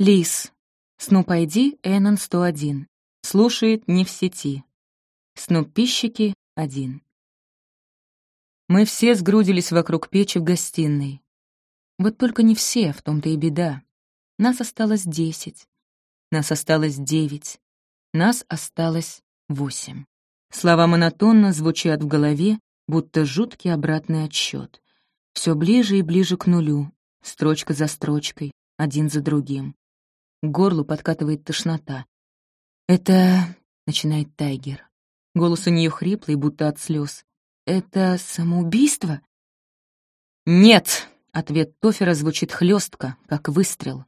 Релиз. Снуп ID Эннон 101. Слушает не в сети. Снуппищики 1. Мы все сгрудились вокруг печи в гостиной. Вот только не все, в том-то и беда. Нас осталось десять. Нас осталось девять. Нас осталось восемь. Слова монотонно звучат в голове, будто жуткий обратный отсчет. Все ближе и ближе к нулю, строчка за строчкой, один за другим. Горлу подкатывает тошнота. «Это...» — начинает Тайгер. Голос у нее хриплый, будто от слез. «Это самоубийство?» «Нет!» — ответ Тофера звучит хлестко, как выстрел.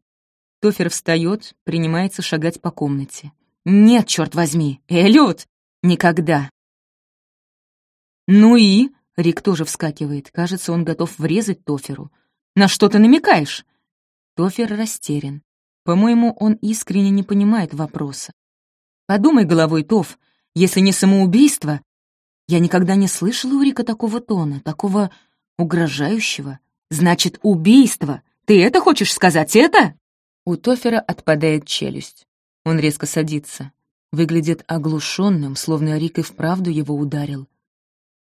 Тофер встает, принимается шагать по комнате. «Нет, черт возьми! Эллиот! Никогда!» «Ну и?» — Рик тоже вскакивает. Кажется, он готов врезать Тоферу. «На что ты намекаешь?» Тофер растерян. По-моему, он искренне не понимает вопроса. «Подумай головой, Тоф, если не самоубийство...» Я никогда не слышала у Рика такого тона, такого угрожающего. «Значит, убийство! Ты это хочешь сказать, это?» У Тофера отпадает челюсть. Он резко садится. Выглядит оглушенным, словно Рик и вправду его ударил.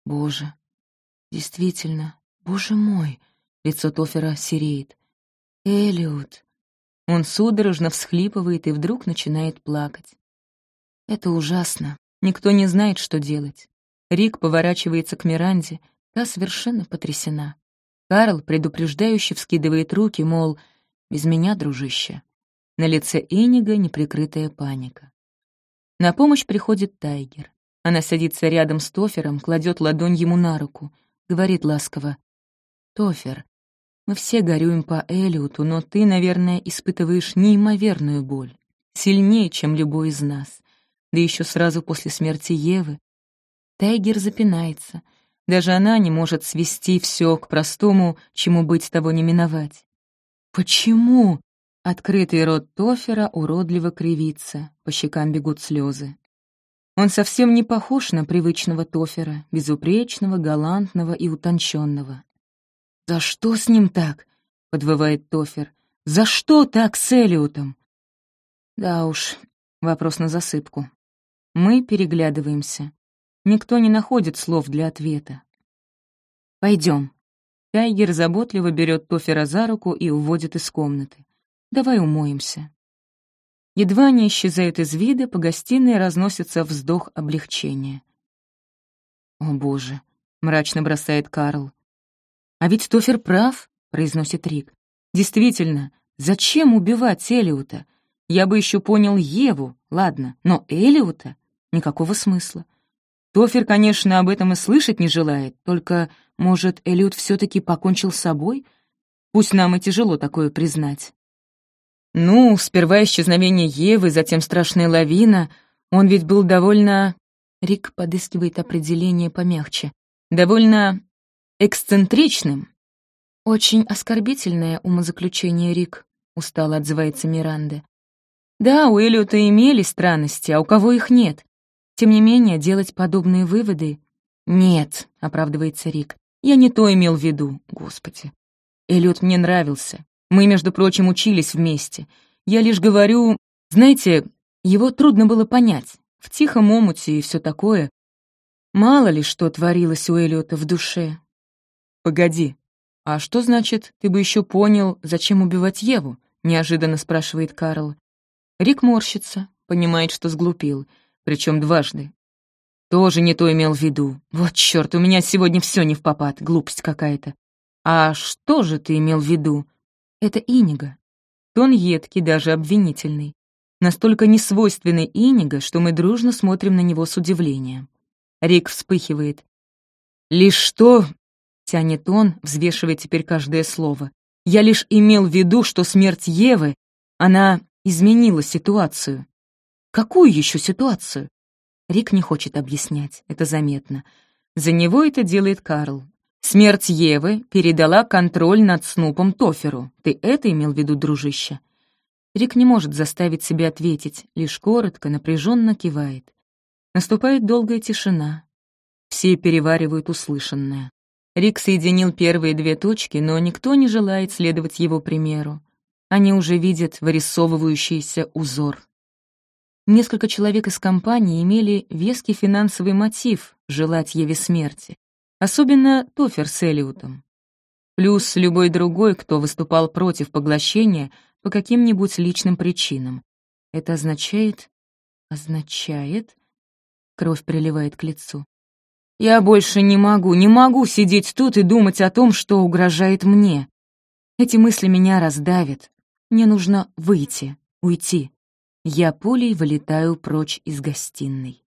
Боже, действительно, боже мой, лицо Тофера сереет. Элиот. Он судорожно всхлипывает и вдруг начинает плакать. Это ужасно. Никто не знает, что делать. Рик поворачивается к Миранде, та совершенно потрясена. Карл предупреждающе вскидывает руки, мол, без меня, дружище. На лице Энига неприкрытая паника. На помощь приходит Тайгер. Она садится рядом с Тофером, кладет ладонь ему на руку, говорит ласково. «Тофер, мы все горюем по Элиоту, но ты, наверное, испытываешь неимоверную боль, сильнее, чем любой из нас, да еще сразу после смерти Евы. Тайгер запинается. Даже она не может свести все к простому, чему быть того не миновать. «Почему?» Открытый рот Тофера уродливо кривится, по щекам бегут слезы. Он совсем не похож на привычного Тофера, безупречного, галантного и утонченного. «За что с ним так?» — подвывает Тофер. «За что так с Элиотом?» Да уж, вопрос на засыпку. Мы переглядываемся. Никто не находит слов для ответа. Пойдем. Тайгер заботливо берет Тофера за руку и уводит из комнаты. «Давай умоемся». Едва они исчезают из вида, по гостиной разносится вздох облегчения. «О, Боже!» — мрачно бросает Карл. «А ведь Тофер прав», — произносит Рик. «Действительно, зачем убивать Элиота? Я бы еще понял Еву, ладно, но Элиота — никакого смысла. Тофер, конечно, об этом и слышать не желает, только, может, Элиот все таки покончил с собой? Пусть нам и тяжело такое признать. Ну, сперва исчезновение Евы, затем страшная лавина. Он ведь был довольно... Рик подыскивает определение помягче. Довольно эксцентричным. Очень оскорбительное умозаключение, Рик, устало отзывается Миранда. Да, у Эллиота имели странности, а у кого их нет? Тем не менее, делать подобные выводы... Нет, оправдывается Рик. Я не то имел в виду, господи. Эллиот мне нравился. Мы, между прочим, учились вместе. Я лишь говорю... Знаете, его трудно было понять. В тихом омуте и все такое. Мало ли что творилось у Эллиота в душе. «Погоди, а что значит, ты бы еще понял, зачем убивать Еву?» — неожиданно спрашивает Карл. Рик морщится, понимает, что сглупил, причем дважды. Тоже не то имел в виду. Вот черт, у меня сегодня все не в попад, глупость какая-то. А что же ты имел в виду? Это Инига. Тон едкий, даже обвинительный. Настолько несвойственный Инига, что мы дружно смотрим на него с удивлением. Рик вспыхивает. «Лишь что...» — тянет он, взвешивая теперь каждое слово. «Я лишь имел в виду, что смерть Евы, она изменила ситуацию». «Какую еще ситуацию?» Рик не хочет объяснять, это заметно. За него это делает Карл, Смерть Евы передала контроль над Снупом Тоферу. Ты это имел в виду, дружище?» Рик не может заставить себя ответить, лишь коротко, напряженно кивает. Наступает долгая тишина. Все переваривают услышанное. Рик соединил первые две точки, но никто не желает следовать его примеру. Они уже видят вырисовывающийся узор. Несколько человек из компании имели веский финансовый мотив желать Еве смерти. Особенно Тофер с Элиутом. Плюс любой другой, кто выступал против поглощения по каким-нибудь личным причинам. Это означает... означает... Кровь приливает к лицу. Я больше не могу, не могу сидеть тут и думать о том, что угрожает мне. Эти мысли меня раздавят. Мне нужно выйти, уйти. Я пулей вылетаю прочь из гостиной.